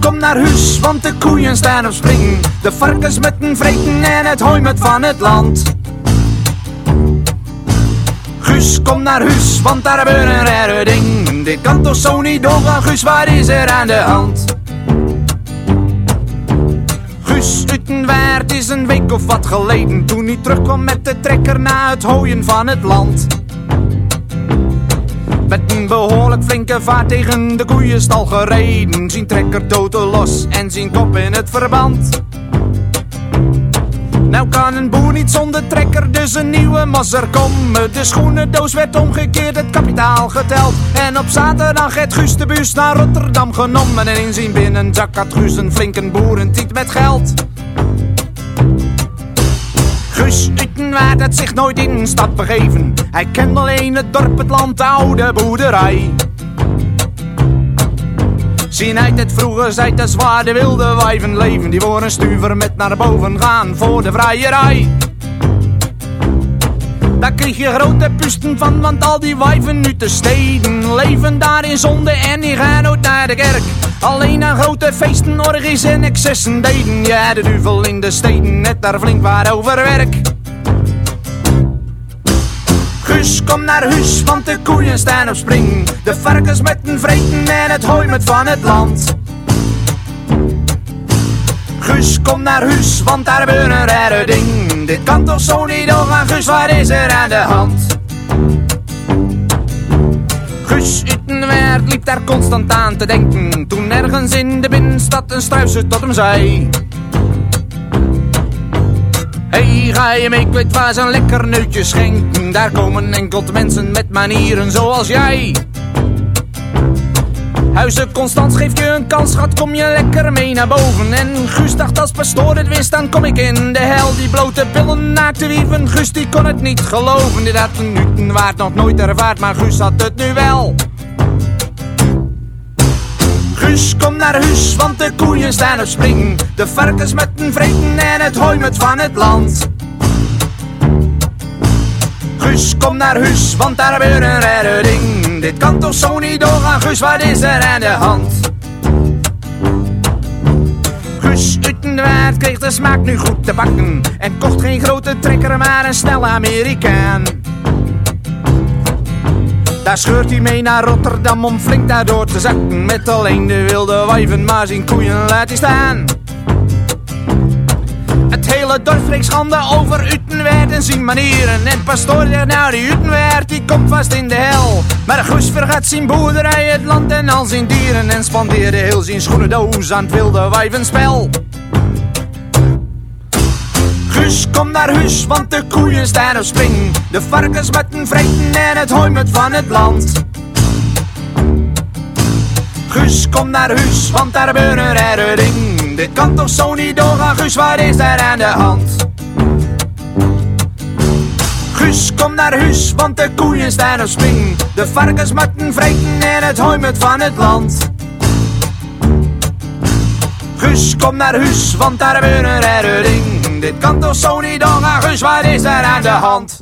kom naar huis, want de koeien staan op spring. De varkens met een vreten en het hooi met van het land. Guus, kom naar huis, want daar gebeurt een rare ding. Dit kan toch zo niet doorgaan, Guus, waar is er aan de hand? Guus Utenwaard is een week of wat geleden Toen hij terugkwam met de trekker na het hooien van het land Met een behoorlijk flinke vaart tegen de koeienstal gereden Zien trekker toten los en zien kop in het verband nou kan een boer niet zonder trekker, dus een nieuwe masser komen. De schoenendoos werd omgekeerd, het kapitaal geteld. En op zaterdag het Guus de bus naar Rotterdam genomen. En in zijn binnenzak had Guus een flinke boerentiet met geld. Guus Utenwaard had zich nooit in een stad begeven. Hij kende alleen het dorp, het land, de oude boerderij. Zien uit het vroege zijt de zwaar de wilde wijven leven. Die worden stuver met naar boven gaan voor de vrijerij. Daar kreeg je grote pusten van, want al die wijven nu te steden leven daar in zonde en die gaan nooit naar de kerk. Alleen aan grote feesten, orgies en excessen deden. Ja, de duvel in de steden, net daar flink waar over werk. Guus, kom naar huis, want de koeien staan op spring. De varkens met een vreten en het hooi met van het land. Guus, kom naar huis, want daar gebeurt een rare ding. Dit kan toch zo niet doorgaan, Guus, wat is er aan de hand? Guus Utenwaard liep daar constant aan te denken. Toen ergens in de binnenstad een struisje tot hem zei. Hey, ga je mee, ik weet waar ze een lekker neutje schenken. Daar komen enkel mensen met manieren zoals jij. Huizen Constans geeft je een kans, schat, kom je lekker mee naar boven. En Guus dacht als pastoor het wist, dan kom ik in de hel. Die blote pillen naakte wieven, Guus die kon het niet geloven. Dit had een waard nog nooit ervaard, maar Guus had het nu wel. Guus, kom naar huis, want de koeien staan op spring. De varkens met een vreten en het hooi met van het land. Guus, kom naar huis, want daar gebeurt een rare ding. Dit kan toch zo niet doorgaan, Guus, wat is er aan de hand? Guus Utenwaard kreeg de smaak nu goed te bakken. En kocht geen grote trekker, maar een snelle Amerikaan. Daar scheurt hij mee naar Rotterdam om flink daardoor te zakken. Met alleen de wilde wijven, maar zijn koeien laat hij staan. Het hele dorp spreekt schande over Utenwaard en zijn manieren. En pastoor zegt nou die Utenwaard die komt vast in de hel. Maar Guus vergat zijn boerderij, het land en al zijn dieren. En spandeerde heel zijn schoenendoos aan het wilde wijvenspel. Guus, kom naar huis, want de koeien staan op spring. De varkens met een vreten en het hooi met van het land. Guus, kom naar huis, want daar gebeurt een rare ding. Dit kan toch zo niet doorgaan, Guus, wat is daar aan de hand? Guus, kom naar huis, want de koeien staan op spring. De varkens met een vreten en het hooi met van het land. Guus, kom naar huis, want daar gebeurt een rare ding. Dit kan toch zo niet Guus, wat is daar aan de hand?